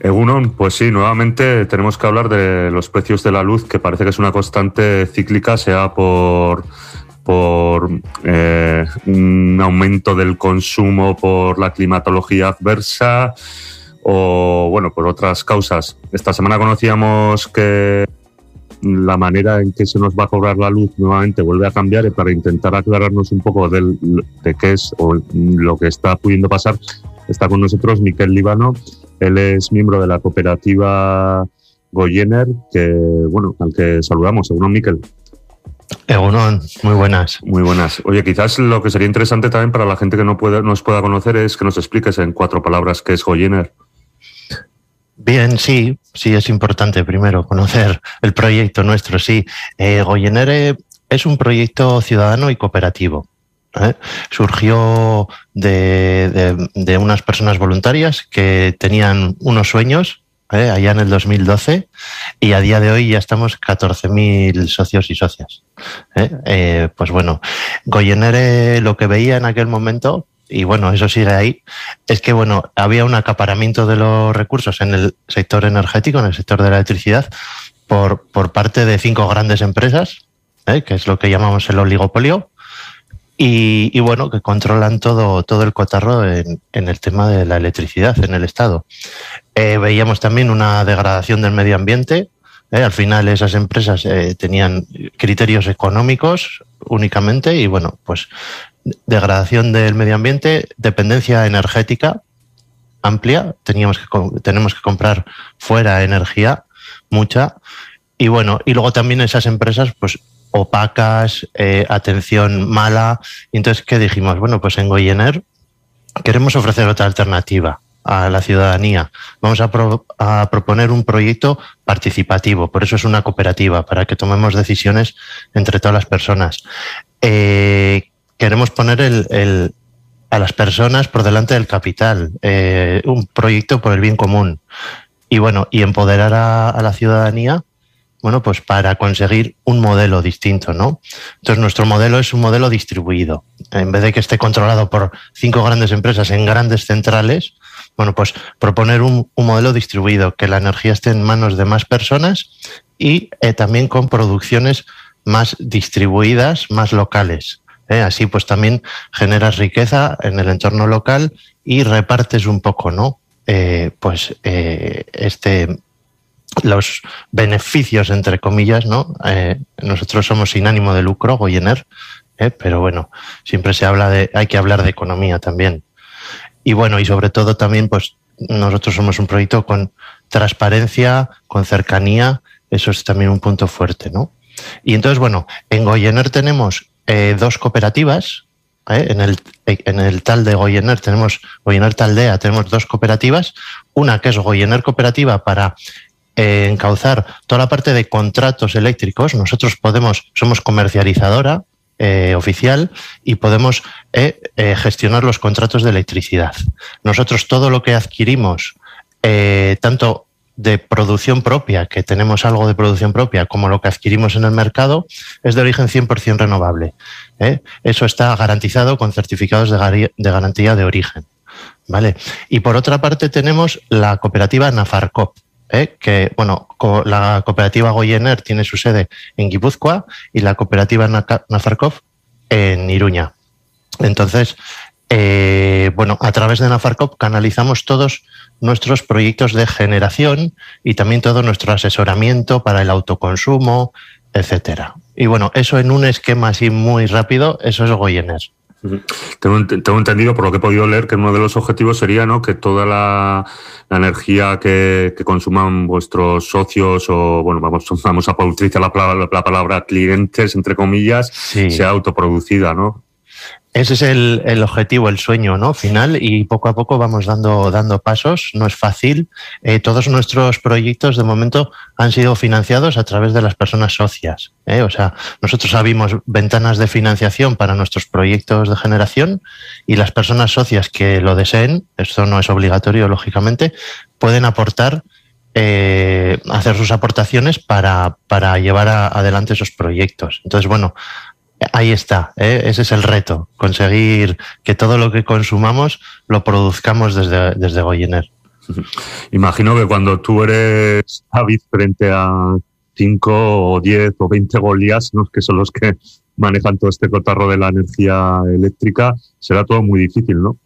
Egunon, pues sí, nuevamente tenemos que hablar de los precios de la luz, que parece que es una constante cíclica, sea por, por eh, un aumento del consumo, por la climatología adversa o, bueno, por otras causas. Esta semana conocíamos que la manera en que se nos va a cobrar la luz nuevamente vuelve a cambiar y para intentar aclararnos un poco de qué es o lo que está pudiendo pasar, está con nosotros Miquel Líbano. Él es miembro de la cooperativa Goyener, que, bueno, al que saludamos. Según Miquel. Egunon, muy buenas. Muy buenas. Oye, quizás lo que sería interesante también para la gente que no puede, nos pueda conocer es que nos expliques en cuatro palabras qué es Goyener. Bien, sí, sí es importante primero conocer el proyecto nuestro. Sí, eh, Goyener es un proyecto ciudadano y cooperativo. ¿Eh? Surgió de, de, unas personas voluntarias que tenían unos sueños ¿eh? allá en el 2012 y a día de hoy ya estamos 14.000 socios y socias. ¿eh? pues bueno, Goyenere lo que veía en aquel momento y bueno, eso sigue ahí, es que bueno, había un acaparamiento de los recursos en el sector energético, en el sector de la electricidad, por, por parte de cinco grandes empresas, que es lo que llamamos el oligopolio, y, bueno, que controlan todo, todo el cotarro en, el tema de la electricidad en el Estado. Eh, veíamos también una degradación del medio ambiente. Eh, al final esas empresas eh, tenían criterios económicos únicamente y bueno, pues degradación del medio ambiente, dependencia energética amplia, teníamos que, tenemos que comprar fuera energía, mucha, y bueno, y luego también esas empresas pues opacas, eh, atención mala. Entonces, ¿qué dijimos? Bueno, pues en Goyener queremos ofrecer otra alternativa a la ciudadanía. Vamos a, proponer un proyecto participativo, por eso es una cooperativa, para que tomemos decisiones entre todas las personas. Eh, queremos poner a las personas por delante del capital, eh, un proyecto por el bien común. Y bueno, y empoderar a la ciudadanía bueno, pues para conseguir un modelo distinto, ¿no? Entonces nuestro modelo es un modelo distribuido. En vez de que esté controlado por cinco grandes empresas en grandes centrales, bueno, pues proponer un, modelo distribuido, que la energía esté en manos de más personas y eh, también con producciones más distribuidas, más locales. ¿eh? Así pues también generas riqueza en el entorno local y repartes un poco, ¿no? Eh, pues este los beneficios, entre comillas, ¿no? Eh, nosotros somos sin ánimo de lucro, Goyener, ¿eh? pero bueno, siempre se habla de, hay que hablar de economía también. Y bueno, y sobre todo también, pues nosotros somos un proyecto con transparencia, con cercanía, eso es también un punto fuerte, ¿no? Y entonces, bueno, en Goyener tenemos eh, dos cooperativas, en, el, en el tal de Goyener tenemos, Goyener Taldea, tenemos dos cooperativas, una que es Goyener Cooperativa para eh, encauzar toda la parte de contratos eléctricos. Nosotros podemos, somos comercializadora eh, oficial y podemos eh, gestionar los contratos de electricidad. Nosotros todo lo que adquirimos, tanto de producción propia, que tenemos algo de producción propia, como lo que adquirimos en el mercado, es de origen 100% renovable. Eso está garantizado con certificados de, de garantía de origen. ¿Vale? Y por otra parte tenemos la cooperativa Nafarcop, ¿eh? que, bueno, la cooperativa Goyener tiene su sede en Guipúzcoa y la cooperativa Nafarkov en Iruña. Entonces, eh, bueno, a través de Nafarkov canalizamos todos nuestros proyectos de generación y también todo nuestro asesoramiento para el autoconsumo, etcétera. Y bueno, eso en un esquema así muy rápido, eso es Goyener. Tengo, entendido, por lo que he podido leer, que uno de los objetivos sería ¿no? que toda la, energía que, consuman vuestros socios o, bueno, vamos, vamos a utilizar la palabra, la palabra clientes, entre comillas, sea autoproducida, ¿no? Ese es el, objetivo, el sueño ¿no? final y poco a poco vamos dando, dando pasos. No es fácil. Eh, todos nuestros proyectos de momento han sido financiados a través de las personas socias. ¿eh? O sea, nosotros abrimos ventanas de financiación para nuestros proyectos de generación y las personas socias que lo deseen, esto no es obligatorio lógicamente, pueden aportar eh, hacer sus aportaciones para, para llevar adelante esos proyectos. Entonces, bueno, Ahí está, ¿eh? ese es el reto, conseguir que todo lo que consumamos lo produzcamos desde, desde. Imagino que cuando tú eres David frente a 5 o 10 o 20 golías, que son los que manejan todo este cotarro de la energía eléctrica, será todo muy difícil, ¿no?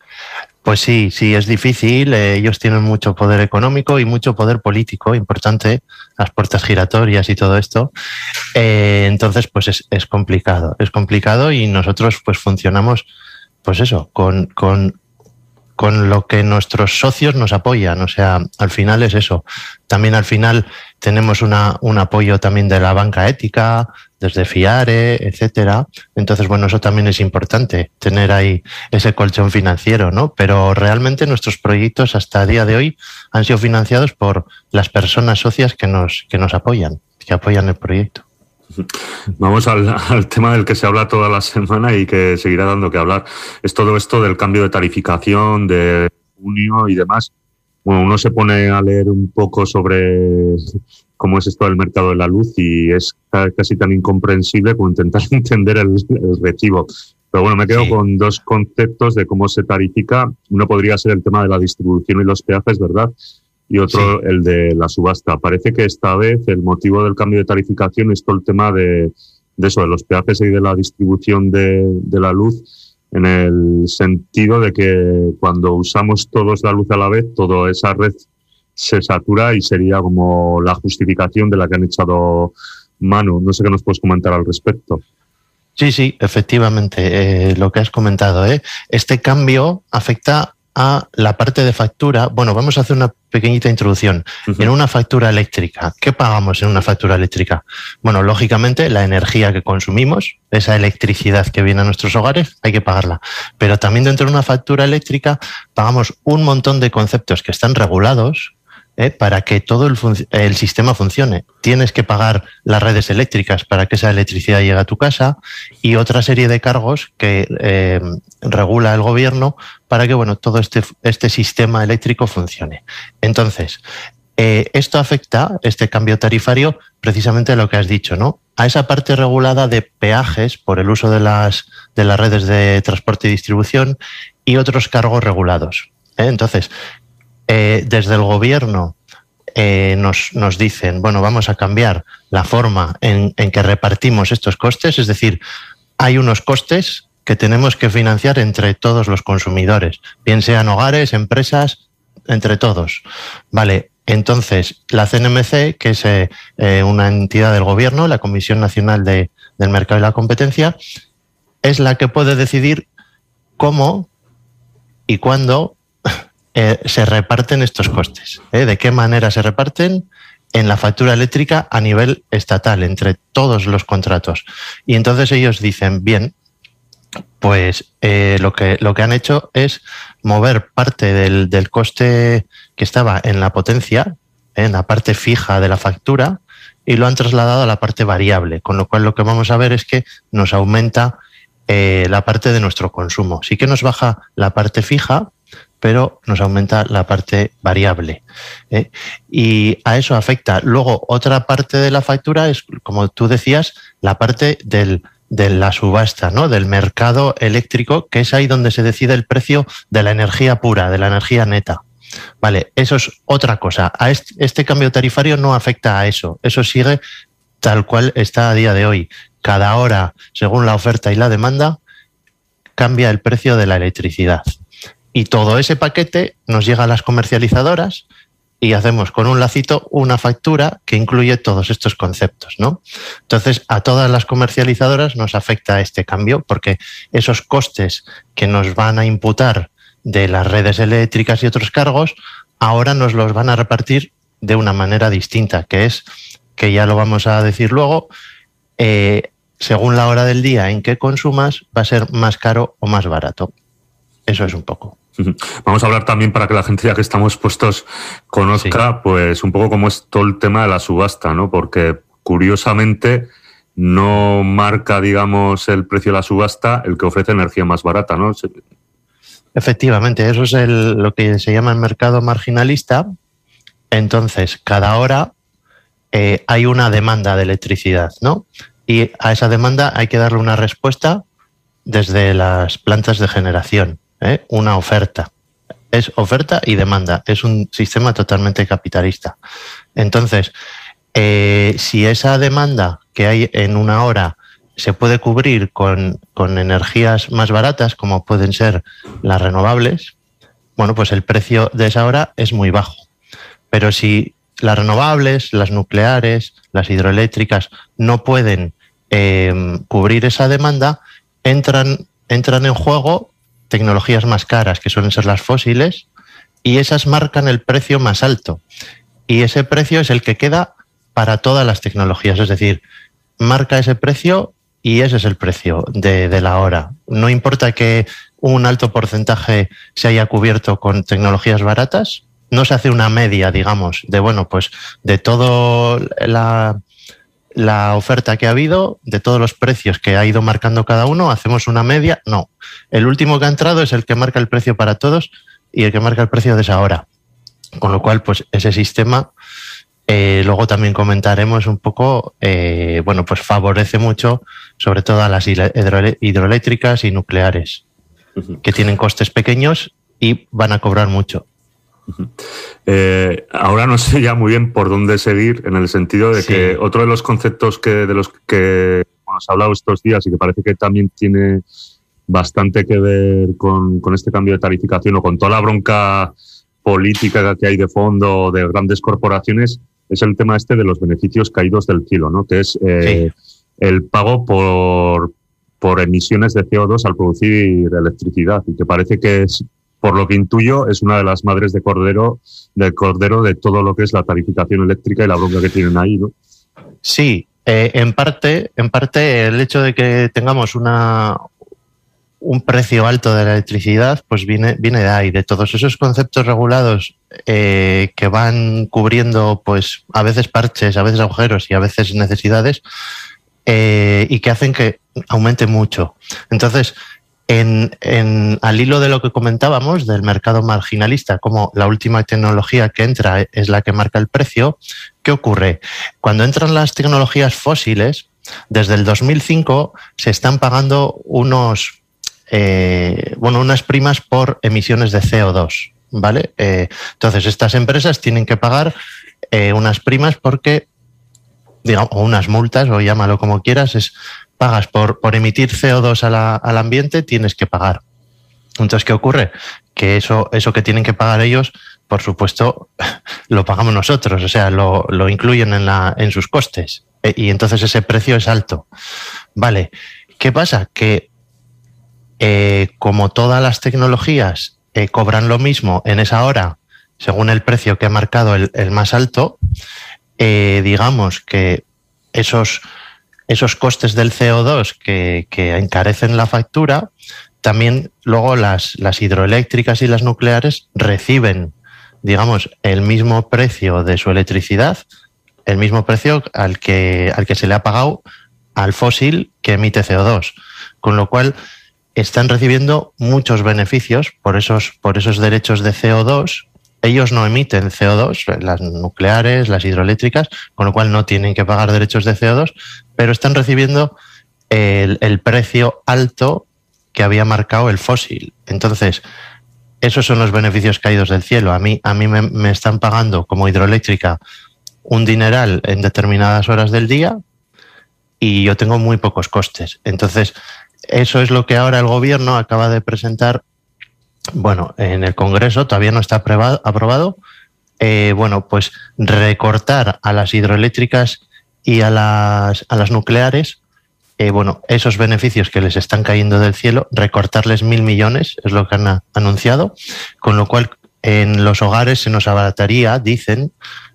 Pues sí, sí, es difícil. Eh, ellos tienen mucho poder económico y mucho poder político, importante, las puertas giratorias y todo esto. Eh, entonces, pues es, es, complicado, es complicado y nosotros pues funcionamos, pues eso, con, con, con lo que nuestros socios nos apoyan. O sea, al final es eso. También al final tenemos una, un apoyo también de la banca ética, desde FIARE, etcétera. Entonces, bueno, eso también es importante, tener ahí ese colchón financiero, ¿no? Pero realmente nuestros proyectos hasta el día de hoy han sido financiados por las personas socias que nos, que nos apoyan, que apoyan el proyecto. Vamos al, al, tema del que se habla toda la semana y que seguirá dando que hablar. Es todo esto del cambio de tarificación, de junio y demás. Bueno, uno se pone a leer un poco sobre cómo es esto del mercado de la luz y es casi tan incomprensible como intentar entender el, recibo. Pero bueno, me quedo con dos conceptos de cómo se tarifica. Uno podría ser el tema de la distribución y los peajes, ¿verdad? Y otro el de la subasta. Parece que esta vez el motivo del cambio de tarificación es todo el tema de, de eso, de los peajes y de la distribución de, de la luz, en el sentido de que cuando usamos todos la luz a la vez, toda esa red se satura y sería como la justificación de la que han echado mano. No sé qué nos puedes comentar al respecto. Sí, sí, efectivamente, eh, lo que has comentado. ¿eh? Este cambio afecta a la parte de factura. Bueno, vamos a hacer una pequeñita introducción. En una factura eléctrica, ¿qué pagamos en una factura eléctrica? Bueno, lógicamente la energía que consumimos, esa electricidad que viene a nuestros hogares, hay que pagarla. Pero también dentro de una factura eléctrica pagamos un montón de conceptos que están regulados, ¿eh? para que todo el, sistema funcione. Tienes que pagar las redes eléctricas para que esa electricidad llegue a tu casa y otra serie de cargos que eh, regula el gobierno para que bueno, todo este, este sistema eléctrico funcione. Entonces, eh, esto afecta, este cambio tarifario, precisamente a lo que has dicho, ¿no? A esa parte regulada de peajes por el uso de las, de las redes de transporte y distribución y otros cargos regulados. Entonces, eh, desde el gobierno eh, nos, dicen, bueno, vamos a cambiar la forma en, que repartimos estos costes, es decir, hay unos costes que tenemos que financiar entre todos los consumidores, bien sean hogares, empresas, entre todos. Vale, entonces la CNMC, que es eh, una entidad del gobierno, la Comisión Nacional del Mercado y la Competencia, es la que puede decidir cómo y cuándo eh, se reparten estos costes. ¿eh? ¿De qué manera se reparten? En la factura eléctrica a nivel estatal, entre todos los contratos. Y entonces ellos dicen, bien, pues eh, lo, que, lo que han hecho es mover parte del, del coste que estaba en la potencia, en la parte fija de la factura, y lo han trasladado a la parte variable, con lo cual lo que vamos a ver es que nos aumenta la parte de nuestro consumo. Sí que nos baja la parte fija, pero nos aumenta la parte variable. ¿eh? Y a eso afecta. Luego, otra parte de la factura es, como tú decías, la parte del, de la subasta, ¿no? Del mercado eléctrico, que es ahí donde se decide el precio de la energía pura, de la energía neta. Vale, eso es otra cosa. A este, este cambio tarifario no afecta a eso. Eso sigue tal cual está a día de hoy. Cada hora, según la oferta y la demanda, cambia el precio de la electricidad. Y todo ese paquete nos llega a las comercializadoras y hacemos con un lacito una factura que incluye todos estos conceptos, ¿no? Entonces, a todas las comercializadoras nos afecta este cambio porque esos costes que nos van a imputar de las redes eléctricas y otros cargos, ahora nos los van a repartir de una manera distinta, que es, que ya lo vamos a decir luego, eh, según la hora del día en que consumas, va a ser más caro o más barato. Eso es un poco. Vamos a hablar también para que la gente ya que estamos puestos conozca, pues un poco cómo es todo el tema de la subasta, ¿no? Porque curiosamente no marca, digamos, el precio de la subasta el que ofrece energía más barata, ¿no? Efectivamente, eso es lo que se llama el mercado marginalista. Entonces, cada hora eh, hay una demanda de electricidad, ¿no? Y a esa demanda hay que darle una respuesta desde las plantas de generación. ¿Eh? una oferta. es oferta y demanda. Es un sistema totalmente capitalista. Entonces, eh, si esa demanda que hay en una hora se puede cubrir con, con, energías más baratas, como pueden ser las renovables, bueno, pues el precio de esa hora es muy bajo. Pero si las renovables, las nucleares, las hidroeléctricas no pueden eh, cubrir esa demanda, entran, entran en juego tecnologías más caras, que suelen ser las fósiles, y esas marcan el precio más alto. Y ese precio es el que queda para todas las tecnologías, es decir, marca ese precio y ese es el precio de, la hora. No importa que un alto porcentaje se haya cubierto con tecnologías baratas, no se hace una media, digamos, de bueno, pues de todo la, la oferta que ha habido, de todos los precios que ha ido marcando cada uno, hacemos una media. No. El último que ha entrado es el que marca el precio para todos y el que marca el precio de esa hora. Con lo cual, pues ese sistema, eh, luego también comentaremos un poco, eh, bueno, pues favorece mucho, sobre todo a las hidroeléctricas y nucleares, que tienen costes pequeños y van a cobrar mucho. Eh, ahora no sé ya muy bien por dónde seguir, en el sentido de que otro de los conceptos que de los que hemos hablado estos días y que parece que también tiene bastante que ver con, este cambio de tarificación o con toda la bronca política que hay de fondo de grandes corporaciones es el tema este de los beneficios caídos del cielo, ¿no? Que es eh, el pago por, por emisiones de CO2 al producir electricidad. Y que parece que es por lo que intuyo, es una de las madres de cordero, de cordero de todo lo que es la tarificación eléctrica y la bronca que tienen ahí, ¿no? Sí, eh, en parte, en parte el hecho de que tengamos una un precio alto de la electricidad, pues viene, viene de ahí, de todos esos conceptos regulados eh, que van cubriendo, pues, a veces parches, a veces agujeros y a veces necesidades, eh, y que hacen que aumente mucho. Entonces, en, al hilo de lo que comentábamos del mercado marginalista, como la última tecnología que entra es la que marca el precio, ¿qué ocurre? Cuando entran las tecnologías fósiles, desde el 2005 se están pagando unos, eh, bueno, unas primas por emisiones de CO2, ¿vale? Eh, entonces, estas empresas tienen que pagar eh, unas primas porque, digamos, o unas multas, o llámalo como quieras, es pagas por, por emitir CO2 al ambiente, tienes que pagar. Entonces, ¿qué ocurre? Que eso, eso que tienen que pagar ellos, por supuesto, lo pagamos nosotros, o sea, lo, lo incluyen en, la, en sus costes. E, y entonces ese precio es alto. Vale, ¿qué pasa? Que eh, como todas las tecnologías eh, cobran lo mismo en esa hora, según el precio que ha marcado el, el más alto, eh, digamos que esos esos costes del CO2 que, encarecen la factura, también luego las, las hidroeléctricas y las nucleares reciben, digamos, el mismo precio de su electricidad, el mismo precio al que, al que se le ha pagado al fósil que emite CO2. Con lo cual, están recibiendo muchos beneficios por esos, por esos derechos de CO2 ellos no emiten CO2, las nucleares, las hidroeléctricas, con lo cual no tienen que pagar derechos de CO2, pero están recibiendo el, precio alto que había marcado el fósil. Entonces, esos son los beneficios caídos del cielo. A mí, a mí me, me están pagando como hidroeléctrica un dineral en determinadas horas del día y yo tengo muy pocos costes. Entonces, eso es lo que ahora el gobierno acaba de presentar bueno, en el Congreso todavía no está aprobado. Eh, bueno, pues recortar a las hidroeléctricas y a las, a las nucleares, eh, bueno, esos beneficios que les están cayendo del cielo, recortarles mil millones, es lo que han anunciado, con lo cual en los hogares se nos abarataría, dicen,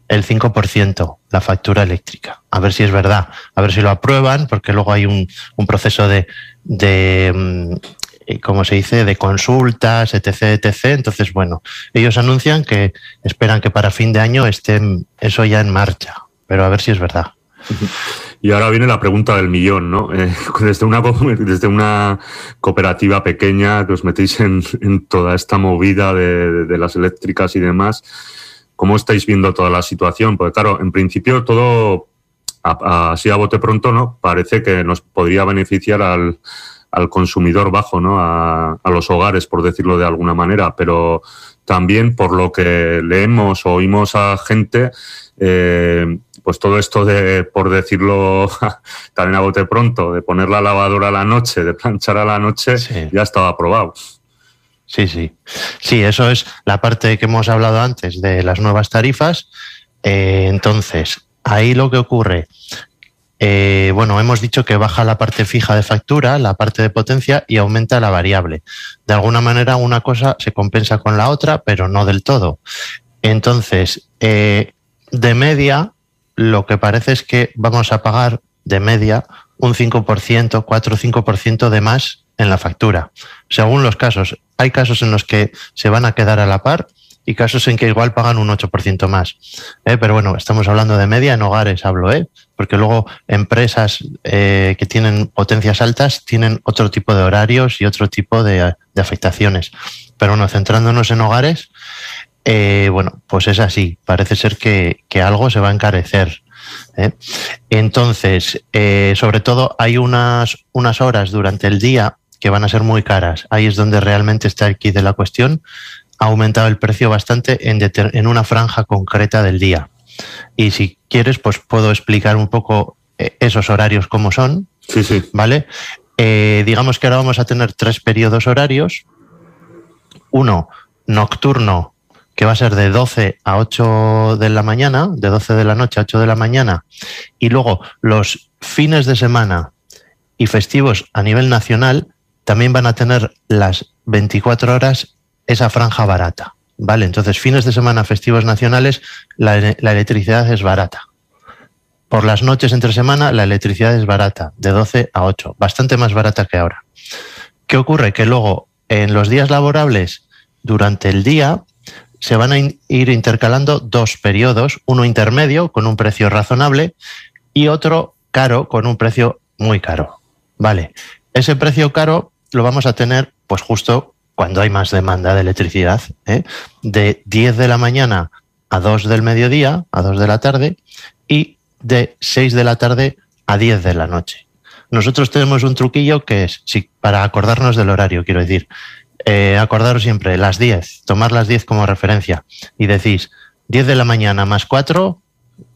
el 5% la factura eléctrica. A ver si es verdad, a ver si lo aprueban, porque luego hay un, un proceso de, de, mm, como se dice, de consultas, etc., etc. Entonces, bueno, ellos anuncian que esperan que para fin de año estén eso ya en marcha, pero a ver si es verdad. Y ahora viene la pregunta del millón, ¿no? Eh, desde, una, desde una cooperativa pequeña que os metéis en, toda esta movida de, de, las eléctricas y demás, ¿cómo estáis viendo toda la situación? Porque claro, en principio todo, así a bote pronto, ¿no? Parece que nos podría beneficiar al, al consumidor bajo, ¿no? A, los hogares, por decirlo de alguna manera, pero también por lo que leemos o oímos a gente, eh, pues todo esto de, por decirlo también a bote pronto, de poner la lavadora a la noche, de planchar a la noche, ya estaba aprobado. Sí, sí. Sí, eso es la parte que hemos hablado antes de las nuevas tarifas. Eh, entonces, ahí lo que ocurre, eh, bueno, hemos dicho que baja la parte fija de factura, la parte de potencia y aumenta la variable. De alguna manera una cosa se compensa con la otra, pero no del todo. Entonces, eh, de media, lo que parece es que vamos a pagar de media un 5%, 4 o 5% de más en la factura, según los casos. Hay casos en los que se van a quedar a la par y casos en que igual pagan un 8% más. ¿eh? Pero bueno, estamos hablando de media en hogares, hablo, ¿eh? porque luego empresas eh, que tienen potencias altas tienen otro tipo de horarios y otro tipo de, afectaciones. Pero bueno, centrándonos en hogares, eh, bueno, pues es así. Parece ser que, que algo se va a encarecer. Entonces, sobre todo hay unas, unas horas durante el día que van a ser muy caras. Ahí es donde realmente está el kit de la cuestión ha aumentado el precio bastante en, en una franja concreta del día. Y si quieres, pues puedo explicar un poco eh, esos horarios cómo son. Sí, sí. ¿Vale? Eh, digamos que ahora vamos a tener tres periodos horarios. Uno nocturno, que va a ser de 12 a 8 de la mañana, de 12 de la noche a 8 de la mañana. Y luego los fines de semana y festivos a nivel nacional también van a tener las 24 horas esa franja barata. ¿Vale? Entonces, fines de semana festivos nacionales, la, electricidad es barata. Por las noches entre semana, la electricidad es barata, de 12 a 8, bastante más barata que ahora. ¿Qué ocurre? Que luego, en los días laborables, durante el día, se van a ir intercalando dos periodos, uno intermedio con un precio razonable y otro caro con un precio muy caro. Vale, ese precio caro lo vamos a tener pues justo cuando hay más demanda de electricidad, ¿eh? de 10 de la mañana a 2 del mediodía, a 2 de la tarde, y de 6 de la tarde a 10 de la noche. Nosotros tenemos un truquillo que es, si, para acordarnos del horario, quiero decir, eh, acordaros siempre las 10, tomar las 10 como referencia y decís 10 de la mañana más 4,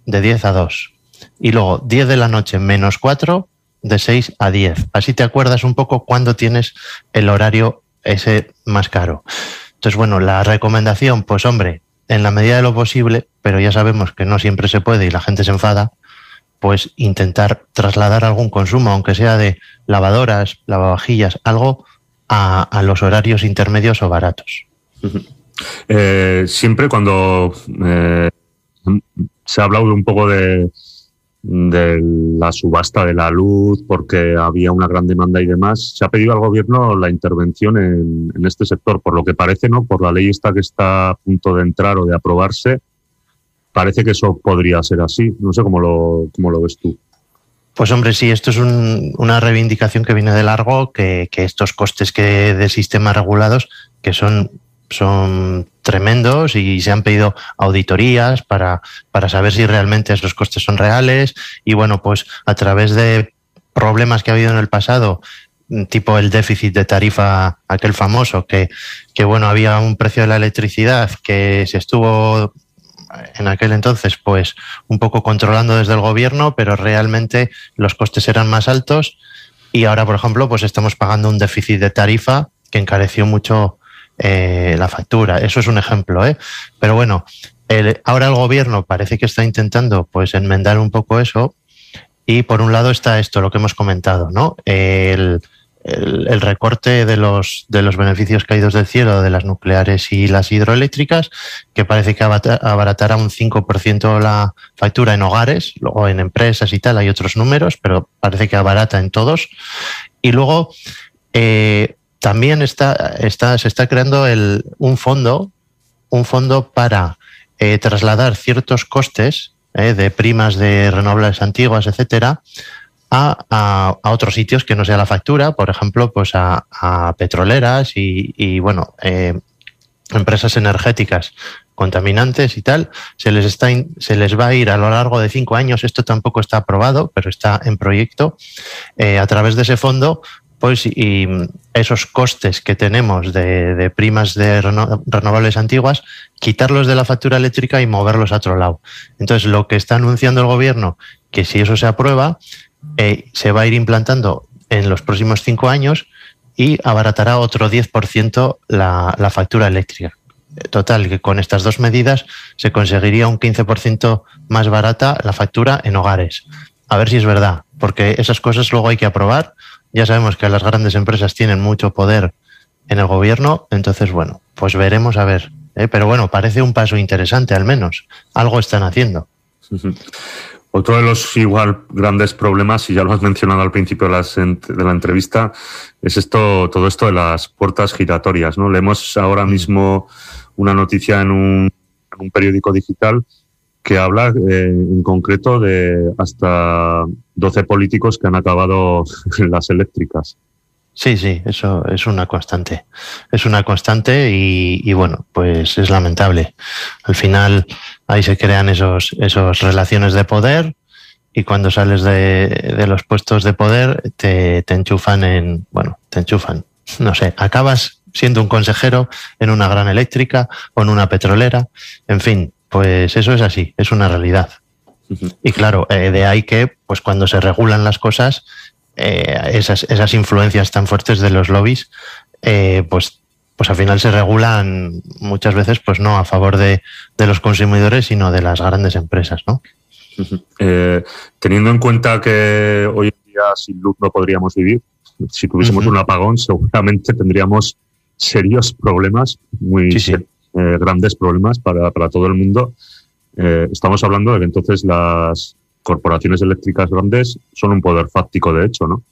de 10 a 2. Y luego 10 de la noche menos 4, de 6 a 10. Así te acuerdas un poco cuándo tienes el horario ese más caro. Entonces, bueno, la recomendación, pues hombre, en la medida de lo posible, pero ya sabemos que no siempre se puede y la gente se enfada, pues intentar trasladar algún consumo, aunque sea de lavadoras, lavavajillas, algo a, los horarios intermedios o baratos. Eh, siempre cuando eh, se ha hablado un poco de, de la subasta de la luz porque había una gran demanda y demás. Se ha pedido al gobierno la intervención en, este sector, por lo que parece, ¿no? Por la ley esta que está a punto de entrar o de aprobarse, parece que eso podría ser así. No sé cómo lo, cómo lo ves tú. Pues hombre, sí, esto es una reivindicación que viene de largo, que, que estos costes que de sistemas regulados, que son son tremendos y se han pedido auditorías para, para saber si realmente esos costes son reales. Y bueno, pues a través de problemas que ha habido en el pasado, tipo el déficit de tarifa, aquel famoso, que, que bueno, había un precio de la electricidad que se estuvo en aquel entonces, pues un poco controlando desde el gobierno, pero realmente los costes eran más altos. Y ahora, por ejemplo, pues estamos pagando un déficit de tarifa que encareció mucho eh, la factura. Eso es un ejemplo, ¿eh? Pero bueno, ahora el gobierno parece que está intentando pues enmendar un poco eso y por un lado está esto, lo que hemos comentado, ¿no? El, el, recorte de los, de los beneficios caídos del cielo de las nucleares y las hidroeléctricas, que parece que abaratará un 5% la factura en hogares, luego en empresas y tal hay otros números, pero parece que abarata en todos. Y luego, eh, también está, se está creando el, un fondo, un fondo para eh, trasladar ciertos costes eh, de primas de renovables antiguas, etcétera, a, a, otros sitios que no sea la factura, por ejemplo, pues a, a petroleras y, y bueno, eh, empresas energéticas contaminantes y tal, se les, está se les va a ir a lo largo de cinco años, esto tampoco está aprobado, pero está en proyecto, a través de ese fondo pues y esos costes que tenemos de, primas de renovables antiguas, quitarlos de la factura eléctrica y moverlos a otro lado. Entonces, lo que está anunciando el gobierno, que si eso se aprueba, eh, se va a ir implantando en los próximos cinco años y abaratará otro 10% la, la factura eléctrica. Total, que con estas dos medidas se conseguiría un 15% más barata la factura en hogares. A ver si es verdad, porque esas cosas luego hay que aprobar ya sabemos que las grandes empresas tienen mucho poder en el gobierno, entonces, bueno, pues veremos a ver. ¿eh? Pero bueno, parece un paso interesante al menos. Algo están haciendo. Otro de los igual grandes problemas, y ya lo has mencionado al principio de, de la entrevista, es esto, todo esto de las puertas giratorias. ¿no? Leemos ahora mismo una noticia en un periódico digital que habla eh, en concreto de hasta 12 políticos que han acabado en las eléctricas. Sí, sí, eso es una constante. Es una constante y, bueno, pues es lamentable. Al final ahí se crean esos, esos relaciones de poder y cuando sales de, de los puestos de poder te, te enchufan en, bueno, te enchufan. No sé, acabas siendo un consejero en una gran eléctrica o en una petrolera. En fin, pues eso es así, es una realidad. Y claro, eh, de ahí que, pues cuando se regulan las cosas, eh, esas, esas, influencias tan fuertes de los lobbies, eh, pues, pues al final se regulan muchas veces, pues no a favor de, de los consumidores, sino de las grandes empresas, ¿no? teniendo en cuenta que hoy en día sin luz no podríamos vivir, si tuviésemos un apagón, seguramente tendríamos serios problemas, muy grandes problemas para, para todo el mundo. Eh, estamos hablando de que entonces las corporaciones eléctricas grandes son un poder fáctico, de hecho, ¿no?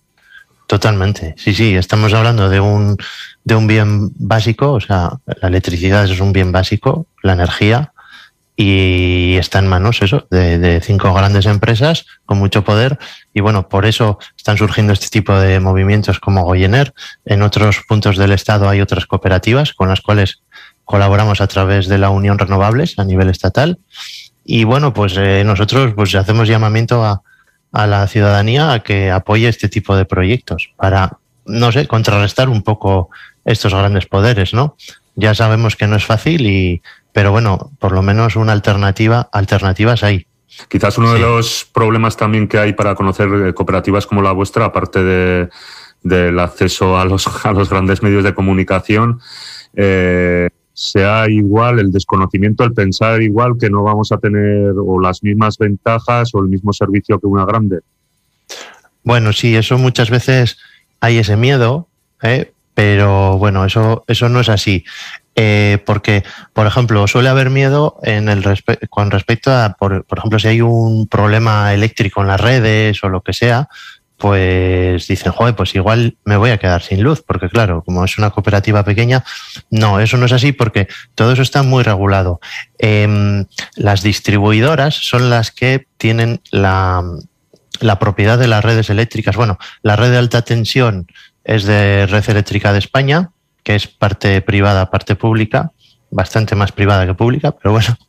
Totalmente, sí, sí, estamos hablando de un, de un bien básico, o sea, la electricidad es un bien básico, la energía, y está en manos eso, de, de, cinco grandes empresas con mucho poder, y bueno, por eso están surgiendo este tipo de movimientos como Goyener. En otros puntos del Estado hay otras cooperativas con las cuales colaboramos a través de la Unión Renovables a nivel estatal. Y bueno, pues eh, nosotros pues hacemos llamamiento a, a la ciudadanía a que apoye este tipo de proyectos para, no sé, contrarrestar un poco estos grandes poderes, ¿no? Ya sabemos que no es fácil y, pero bueno, por lo menos una alternativa, alternativas hay. Quizás uno de los problemas también que hay para conocer eh, cooperativas como la vuestra, aparte de, del acceso a los, a los grandes medios de comunicación, eh, sea igual el desconocimiento, el pensar igual que no vamos a tener o las mismas ventajas o el mismo servicio que una grande. Bueno, sí, eso muchas veces hay ese miedo, ¿eh? pero bueno, eso, eso no es así. Eh, porque, por ejemplo, suele haber miedo en el con respecto a, por, por ejemplo, si hay un problema eléctrico en las redes o lo que sea, pues dicen, joder, pues igual me voy a quedar sin luz, porque claro, como es una cooperativa pequeña, no, eso no es así porque todo eso está muy regulado. Em, las distribuidoras son las que tienen la, la propiedad de las redes eléctricas. Bueno, la red de alta tensión es de Red Eléctrica de España, que es parte privada, parte pública, bastante más privada que pública, pero bueno.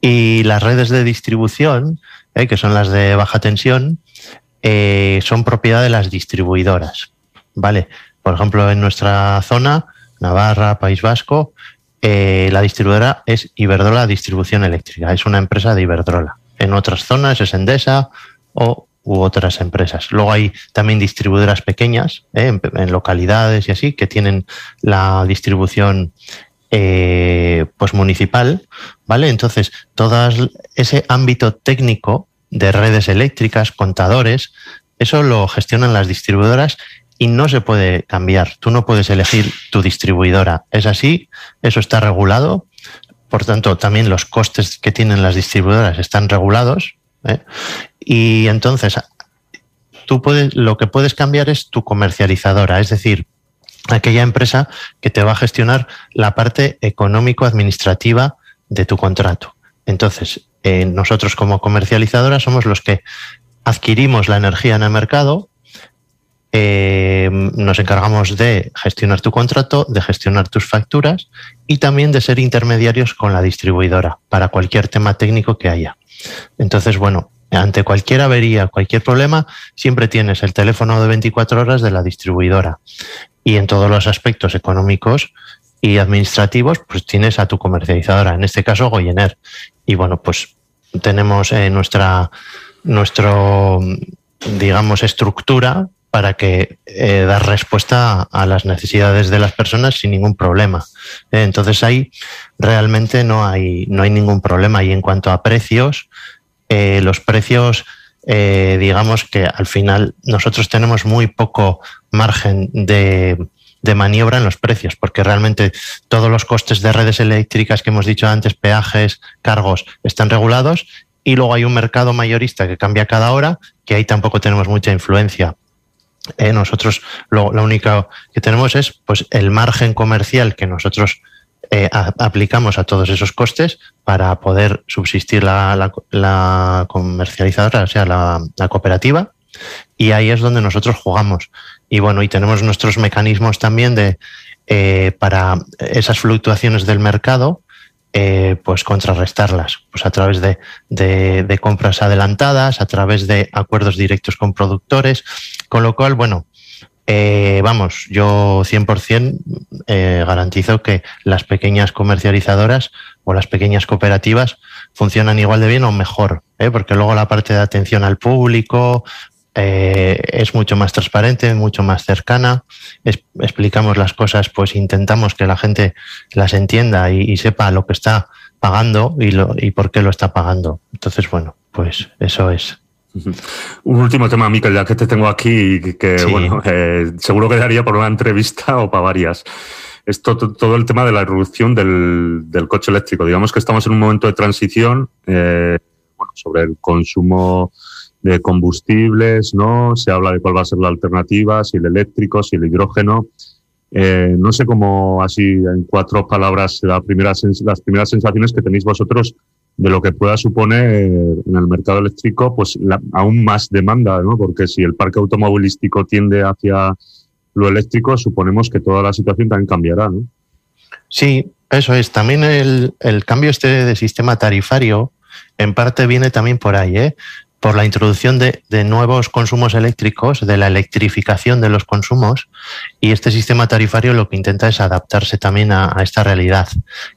Y las redes de distribución, eh, que son las de baja tensión, eh, son propiedad de las distribuidoras. ¿Vale? Por ejemplo, en nuestra zona, Navarra, País Vasco, eh, la distribuidora es Iberdrola Distribución Eléctrica, es una empresa de Iberdrola. En otras zonas es Endesa o u otras empresas. Luego hay también distribuidoras pequeñas, eh, en, localidades y así, que tienen la distribución pues municipal, ¿vale? Entonces, todo ese ámbito técnico de redes eléctricas, contadores, eso lo gestionan las distribuidoras y no se puede cambiar. Tú no puedes elegir tu distribuidora. Es así, eso está regulado. Por tanto, también los costes que tienen las distribuidoras están regulados. ¿eh? Y entonces, tú puedes, lo que puedes cambiar es tu comercializadora, es decir, aquella empresa que te va a gestionar la parte económico-administrativa de tu contrato. Entonces, eh, nosotros como comercializadora somos los que adquirimos la energía en el mercado, eh, nos encargamos de gestionar tu contrato, de gestionar tus facturas y también de ser intermediarios con la distribuidora para cualquier tema técnico que haya. Entonces, bueno, ante cualquier avería, cualquier problema, siempre tienes el teléfono de 24 horas de la distribuidora. Y en todos los aspectos económicos y administrativos, pues tienes a tu comercializadora, en este caso Goyener. Y bueno, pues tenemos eh, nuestra, nuestro, digamos, estructura para que eh, dar respuesta a las necesidades de las personas sin ningún problema. Eh, entonces ahí realmente no hay, no hay ningún problema. Y en cuanto a precios, eh, los precios, digamos que al final nosotros tenemos muy poco margen de, de maniobra en los precios, porque realmente todos los costes de redes eléctricas que hemos dicho antes, peajes, cargos, están regulados y luego hay un mercado mayorista que cambia cada hora, que ahí tampoco tenemos mucha influencia. Eh, nosotros lo, único que tenemos es pues el margen comercial que nosotros eh, aplicamos a todos esos costes para poder subsistir la, la, comercializadora, o sea, la, cooperativa, y ahí es donde nosotros jugamos. Y bueno, y tenemos nuestros mecanismos también de eh, para esas fluctuaciones del mercado, eh, pues contrarrestarlas, pues a través de, de, compras adelantadas, a través de acuerdos directos con productores, con lo cual, bueno, eh, vamos, yo 100% eh, garantizo que las pequeñas comercializadoras o las pequeñas cooperativas funcionan igual de bien o mejor, ¿eh? porque luego la parte de atención al público, eh, es mucho más transparente, mucho más cercana. explicamos las cosas, pues intentamos que la gente las entienda y, sepa lo que está pagando y, lo, y por qué lo está pagando. Entonces, bueno, pues eso es. Un último tema, Miquel, ya que te tengo aquí, que bueno, eh, seguro que daría por una entrevista o para varias. Esto, todo el tema de la irrupción del, del, coche eléctrico. Digamos que estamos en un momento de transición eh, bueno, sobre el consumo de combustibles, ¿no? Se habla de cuál va a ser la alternativa, si el eléctrico, si el hidrógeno. Eh, no sé cómo, así en cuatro palabras, la primera, las primeras sensaciones que tenéis vosotros de lo que pueda suponer en el mercado eléctrico, pues aún más demanda, ¿no? Porque si el parque automovilístico tiende hacia lo eléctrico, suponemos que toda la situación también cambiará, ¿no? Sí, eso es. También el, el cambio este de sistema tarifario, en parte viene también por ahí, ¿eh? Por la introducción de, nuevos consumos eléctricos, de la electrificación de los consumos, y este sistema tarifario lo que intenta es adaptarse también a, esta realidad.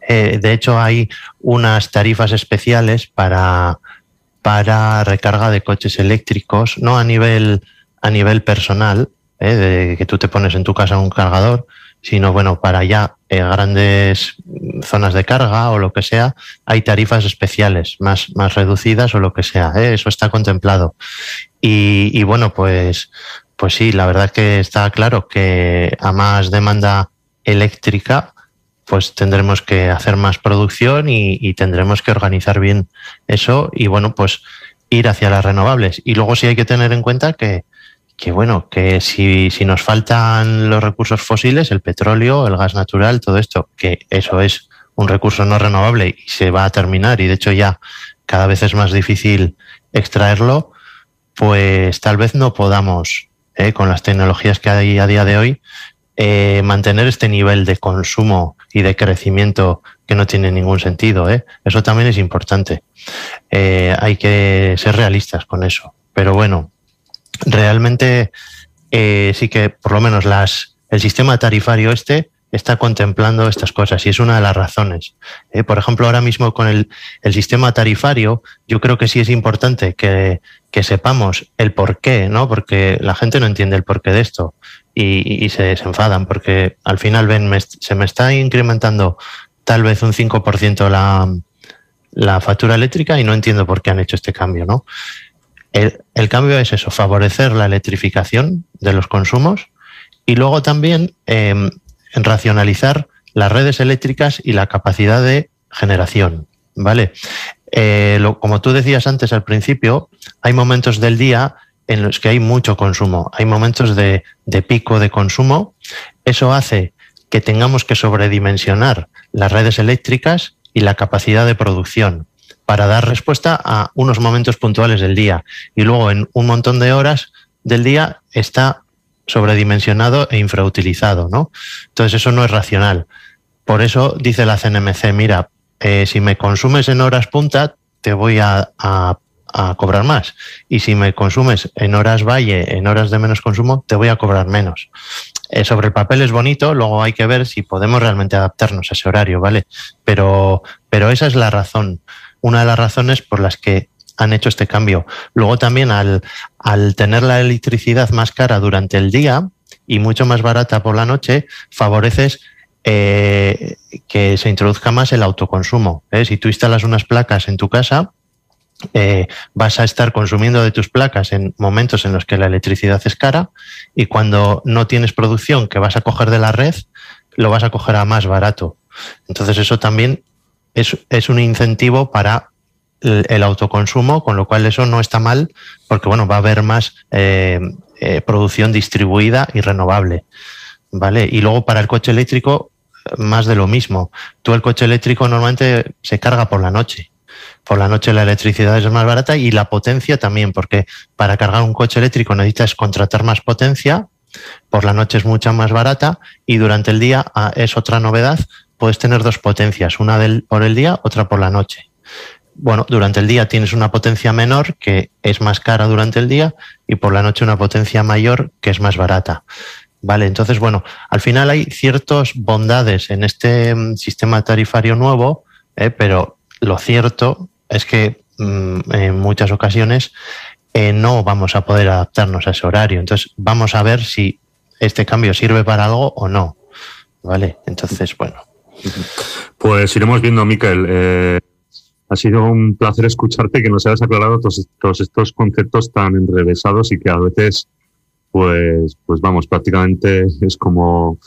Eh, de hecho, hay unas tarifas especiales para, para recarga de coches eléctricos, no a nivel, a nivel personal, eh, de que tú te pones en tu casa un cargador, sino bueno, para ya eh, grandes zonas de carga o lo que sea, hay tarifas especiales más, más reducidas o lo que sea. ¿eh? Eso está contemplado. Y, bueno, pues, pues sí, la verdad que está claro que a más demanda eléctrica, pues tendremos que hacer más producción y, y tendremos que organizar bien eso y bueno, pues ir hacia las renovables. Y luego sí hay que tener en cuenta que, que bueno, que si, si nos faltan los recursos fósiles, el petróleo, el gas natural, todo esto, que eso es un recurso no renovable y se va a terminar y de hecho ya cada vez es más difícil extraerlo, pues tal vez no podamos, eh, con las tecnologías que hay a día de hoy, eh, mantener este nivel de consumo y de crecimiento que no tiene ningún sentido. ¿eh? Eso también es importante. hay que ser realistas con eso. Pero bueno, realmente sí que por lo menos las, el sistema tarifario este está contemplando estas cosas y es una de las razones. Eh, por ejemplo, ahora mismo con el, sistema tarifario, yo creo que sí es importante que, sepamos el por qué, ¿no? Porque la gente no entiende el porqué de esto y, se desenfadan porque al final ven, se me está incrementando tal vez un 5% la, la factura eléctrica y no entiendo por qué han hecho este cambio, ¿no? El, cambio es eso, favorecer la electrificación de los consumos y luego también em, racionalizar las redes eléctricas y la capacidad de generación. ¿Vale? Eh, como tú decías antes al principio, hay momentos del día en los que hay mucho consumo, hay momentos de, de pico de consumo. Eso hace que tengamos que sobredimensionar las redes eléctricas y la capacidad de producción para dar respuesta a unos momentos puntuales del día. Y luego en un montón de horas del día está sobredimensionado e infrautilizado, ¿no? Entonces eso no es racional. Por eso dice la CNMC, mira, eh, si me consumes en horas punta, te voy a, a cobrar más. Y si me consumes en horas valle, en horas de menos consumo, te voy a cobrar menos. Eh, sobre el papel es bonito, luego hay que ver si podemos realmente adaptarnos a ese horario, ¿vale? Pero, pero esa es la razón, una de las razones por las que han hecho este cambio. Luego también al, al tener la electricidad más cara durante el día y mucho más barata por la noche, favoreces eh, que se introduzca más el autoconsumo. ¿eh? Si tú instalas unas placas en tu casa, eh, vas a estar consumiendo de tus placas en momentos en los que la electricidad es cara y cuando no tienes producción que vas a coger de la red, lo vas a coger a más barato. Entonces eso también es, es un incentivo para el, autoconsumo, con lo cual eso no está mal porque bueno, va a haber más eh, eh, producción distribuida y renovable. ¿Vale? Y luego para el coche eléctrico, más de lo mismo. Tú el coche eléctrico normalmente se carga por la noche por la noche la electricidad es más barata y la potencia también, porque para cargar un coche eléctrico necesitas contratar más potencia, por la noche es mucha más barata y durante el día ah, es otra novedad, puedes tener dos potencias, una del, por el día, otra por la noche. Bueno, durante el día tienes una potencia menor que es más cara durante el día y por la noche una potencia mayor que es más barata. Vale, entonces, bueno, al final hay ciertas bondades en este mm, sistema tarifario nuevo, eh, pero lo cierto es que mm, en muchas ocasiones eh, no vamos a poder adaptarnos a ese horario. Entonces, vamos a ver si este cambio sirve para algo o no. ¿Vale? Entonces, bueno. Pues iremos viendo, Miquel. Eh, ha sido un placer escucharte que nos hayas aclarado todos, todos, estos conceptos tan enrevesados y que a veces, pues, pues vamos, prácticamente es como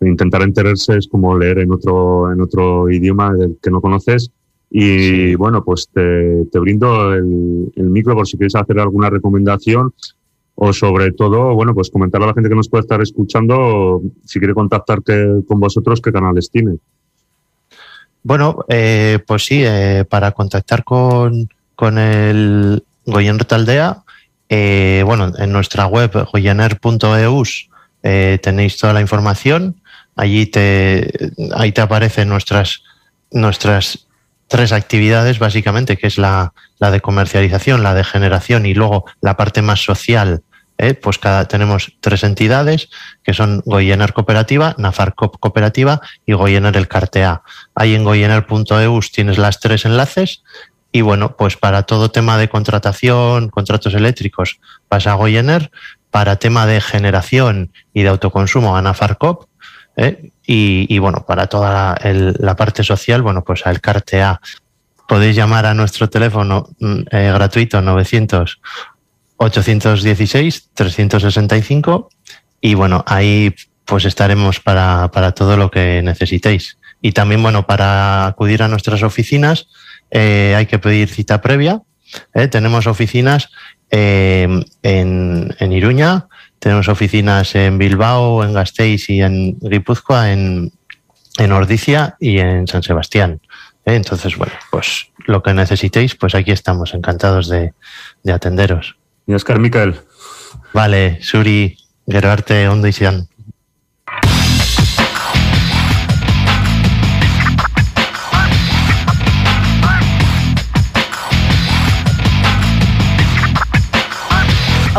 intentar enterarse, es como leer en otro, en otro idioma que no conoces y bueno, pues te, te brindo el, el, micro por si quieres hacer alguna recomendación o sobre todo, bueno, pues comentar a la gente que nos puede estar escuchando si quiere contactar con vosotros, qué canales tiene. Bueno, eh, pues sí, eh, para contactar con, con el Goyen Taldea, eh, bueno, en nuestra web goyener.eus eh, tenéis toda la información. Allí te, ahí te aparecen nuestras, nuestras tres actividades básicamente, que es la, la, de comercialización, la de generación y luego la parte más social. ¿Eh? Pues cada, tenemos tres entidades que son Goyener Cooperativa, Nafarcop Cooperativa y Goyener el Cartea. Ahí en goyener.eus tienes las tres enlaces y bueno, pues para todo tema de contratación, contratos eléctricos, vas a Goyener. Para tema de generación y de autoconsumo, a Nafarcop. ¿eh? Y, bueno, para toda la, parte social, bueno, pues al CARTEA. Podéis llamar a nuestro teléfono mm, eh, gratuito 900 816 365 y bueno, ahí pues estaremos para, para todo lo que necesitéis. Y también, bueno, para acudir a nuestras oficinas eh, hay que pedir cita previa. ¿eh? Tenemos oficinas en, en Iruña, tenemos oficinas en Bilbao, en Gasteiz y en Guipúzcoa, en, en Ordicia y en San Sebastián. ¿eh? Entonces, bueno, pues lo que necesitéis, pues aquí estamos, encantados de atenderos. Y Oscar Micael. Vale, Suri, Gerarte, Ondo y Sian.